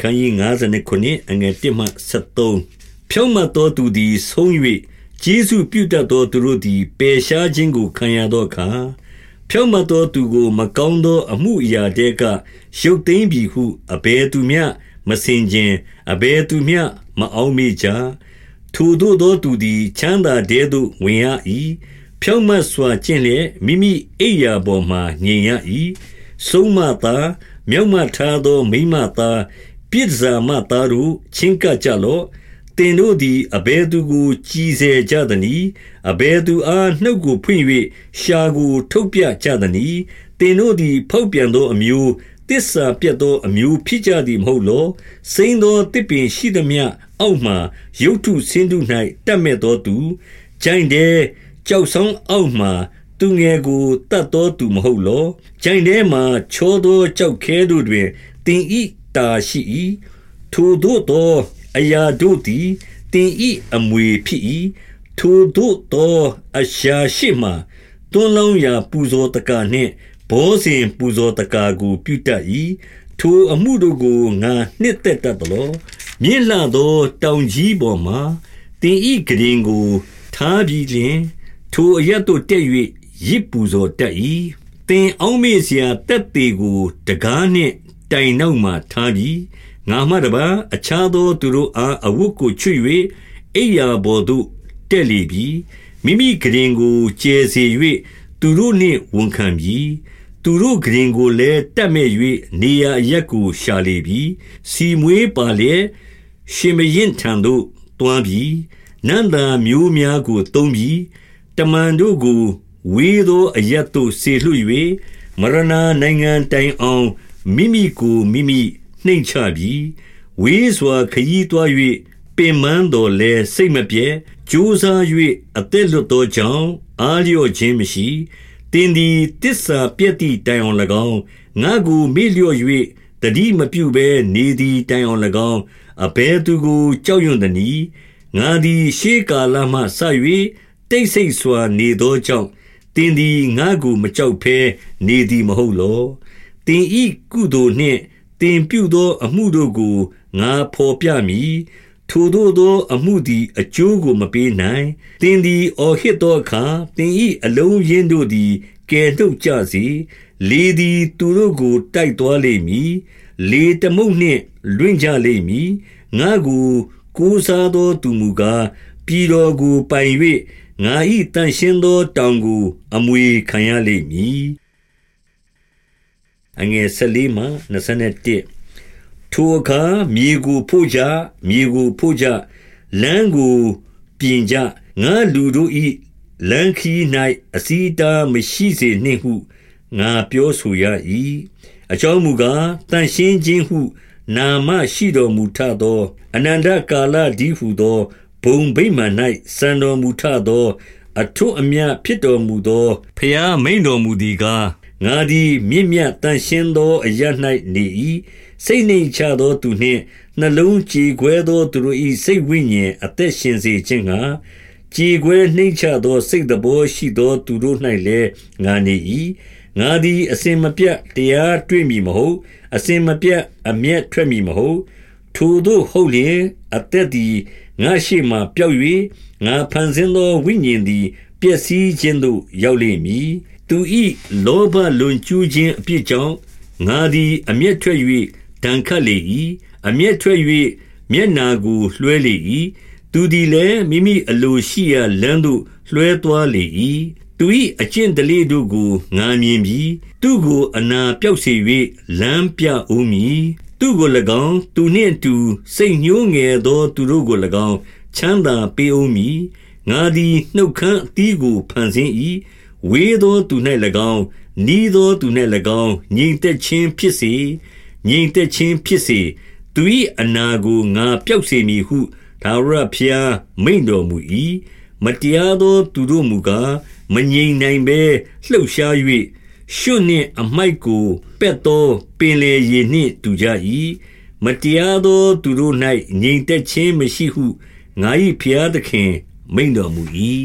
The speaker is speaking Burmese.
ခန်းကြီး59အငယ်1မှ73ဖြောင့်မတ်သောသူသည်ဆုံး၍ကျေးဇူးပြုတတ်သောသူတို့သည်ပယ်ရှားခြင်းကိုခံရသောအခါဖြောင့်မတ်သောသူကိုမကောင်းသောအမှုအရာတဲကရုပ်သိမ်းပြီဟုအဘယ်သူမျှမစင်ခြင်းအဘယ်သူမျှမအောင်မေ့ကြထိုတို့သောသူသည်ချမ်းသာတဲသို့ဝင်ရ၏ဖြောင့်မတ်စွာကျင့်လျက်မိမိအိယာပေါ်မှညင်ရ၏ဆုံးမသာမြောက်မထားသောမိမသား ပြစ်ဇာမသားတို့ချင်းကပ်ကြလော့တင်တို့သည်အဘယ်သူကိုကြည်စေကြသနည်းအဘယ်သူအားနှုတ်ကိုဖွင့်၍ရှာကိုထုတ်ပြကြသနည်းတင်တို့သည်ဖောက်ပြန်သောအမျိုးတစ္ဆာပြတ်သောအမျိုးဖြစ်ကြသည်မဟုတ်လောစိမ့်သောတစ်ပင်ရှိသမျှအောက်မှရုတ်ထုဆင်းထု၌တက်မဲ့သောသူကြိုင်တဲ့ကြောက်ဆောင်အောက်မှသူငယ်ကိုတတ်သောသူမဟုတ်လောကြိုင်ထဲမှချောသောကြောက်ခဲတို့တွင်တင်ဤ တာရှိ၏ထိုတို့သောအရာတို့သည်တင်ဤအမွေဖြစ်၏ထိုတို့သောအရှာရှိမှတွန်းလောင်းရာပူဇော်တကာနှင့်ဘောဇင်ပူဇော်တကာကို ပြုတတ်၏ထိုအမှုတို့ကိုငါနှစ်သက်တတ်သောမြင့်လှသော တောင်ကြီးပေါ်မှတင်ဤကရင်ကိုထားပြီးလျင်ထိုအရတ်တို့တက်၍ရစ်ပူဇော်တတ်၏တင်အောင်မေစရာတက်သေးကို တကားနှင့် တိုင်နောက်မှထားပြီးငါမှတပါအခြားသောသူတို့အားအဝတ်ကိုချွတ်၍အိယာဘော်သို့တက်လေပြီမိမိကရင်ကိုကျဲစေ၍သူတို့နှင့်ဝန်ခံပြီသူတို့ကရင်ကိုလည်းတက်မဲ့၍နေရအရက်ကိုရှာလေပြီစီမွေးပါလေရှင်မရင်ထံသို့တွားပြီနန္တာမျိုးများကိုတုံးပြီတမန်တို့ကိုဝေသောအရက်သို့ဆေလွှတ်၍မရဏနိုင်ငံတိုင်အောင် မိမိကိုမိမိနှိမ်ချပြီးဝေးစွာခยีသွား၍ပင်မန်းတော်လဲစိတ်မပြဲကြိုးစား၍အသက်လွတ်သောကြောင့်အာလျော့ခြင်းမရှိတင်းသည်တစ္ဆာပြည့်တိတိုင်အောင်၎င်းငါကိုမေ့လျော့၍တတိမပြုဘဲနေသည်တိုင်အောင်၎င်းအဘဲသူကိုကြောက်ရွံ့သည်ငါသည်ရှေးကာလမှဆ၍တိတ်ဆိတ်စွာနေသောကြောင့်တင်းသည်ငါကိုမကြောက်ဘဲနေသည်မဟုတ်လော တင်ဤကုသိုလ်နှင့်တင်ပြုသောအမှုတို့ကိုငါဖော်ပြမည်ထိုတို့သောအမှုသည်အကျိုးကိုမပေးနိုင်တင်သည်အော်ဟစ်သောအခါတင်ဤအလုံးရင်းတို့သည်ကဲနှုတ်ကြစေလေသည်သူတို့ကိုတိုက်သွားလိမ့်မည်လေတမုတ်နှင့်လွင့်ကြလိမ့်မည်ငါကိုကိုးစားသောသူမူကားပြည်တော်ကိုပိုင်၍ငါ၏တန်ရှင်းသောတောင်ကို အမွေခံရလိမ့်မည် အငယ်14မှ21ထိုအခါမြေကိုဖို့ကြမြေကိုဖို့ကြလမ်းကိုပြင်ကြငါလူတို့၏လမ်းခီ၌အစီတာမရှိစေနှင့်ဟုငါပြောဆိုရ၏အကြောင်းမူကားတန်ရှင်းခြင်းဟုနာမရှိတော်မူထသောအနန္တကာလဒီဟုသောဘုံဗိမာန်၌စံတော်မူထသော အထွတ်အမြတ်ဖြစ်တော်မူသောဖျားမိန်တော်မူသည်ကား ငါသည်မြင့်မြတ်တန်ရှင်းသောအရ၌နေ၏စိတ်နှိမ်ချသောသူနှင့်နှလုံးကြည်ခွဲသောသူတို့၏စိတ်ဝိညာဉ်အသက်ရှင်စေခြင်းငှာကြည်ခွဲနှိမ်ချသောစိတ်တော်ရှိသောသူတို့၌လည်းငါနေ၏ငါသည်အစင်မပြတ်တရားတွေ့မည်မဟုတ်အစင်မပြတ်အမျက်ထွက်မည်မဟုတ်ထိုတို့ဟုတ်လျင်အသက်သည်ငါရှိမှပျောက်၍ငါဖန်ဆင်းသောဝိညာဉ်သည်ပျက်စီးခြင်းသို့ရောက်လိမ့်မည် သူ၏လောဘလွန်ကျူးခြင်းအပြစ်ကြောင့်ငါသည် အမျက်ထွက်၍ဒဏ်ခတ်လေ၏အမျက်ထွက်၍မျက်နာကိုလွှဲလေ၏သူသည်လည်းမိမိအလိုရှိရာလမ်းသို့လွှဲသွားလေ၏သူ၏အကျင့်တလေတို့ကိုငာမြင်ပြီးသူကိုအနာပြောက်စေ၍လမ်းပြဦးမည်သူကို၎င်းသူနှင့်အတူစိတ်ညှိုးငယ်သော သူတို့ကို၎င်းချမ်းသာပေးဦးမည်ငါသည်နှုတ်ခမ်းအသီးကိုဖန်ဆင်း၏ ဝေးသောသူ၌၎င်းနီးသောသူ၌၎င်းငြိမ်သက်ခြင်းဖြစ်စေငြိမ်သက်ခြင်းဖြစ်စေသူ၏အနာကိုငါပျောက်စေမည်ဟုသာရဖျားမိန်တော်မူ၏မတရားသောသူတို့မူကားမငြိမ်နိုင်ဘဲလှုပ်ရှား၍ရှုနှင့်အမိုက်ကိုပက်သောပင်လေရည်နှင့်တူကြ၏မတရားသောသူတို့၌ငြိမ်သက်ခြင်းမရှိဟုငါ၏ဖျားသခင်မိန်တော်မူ၏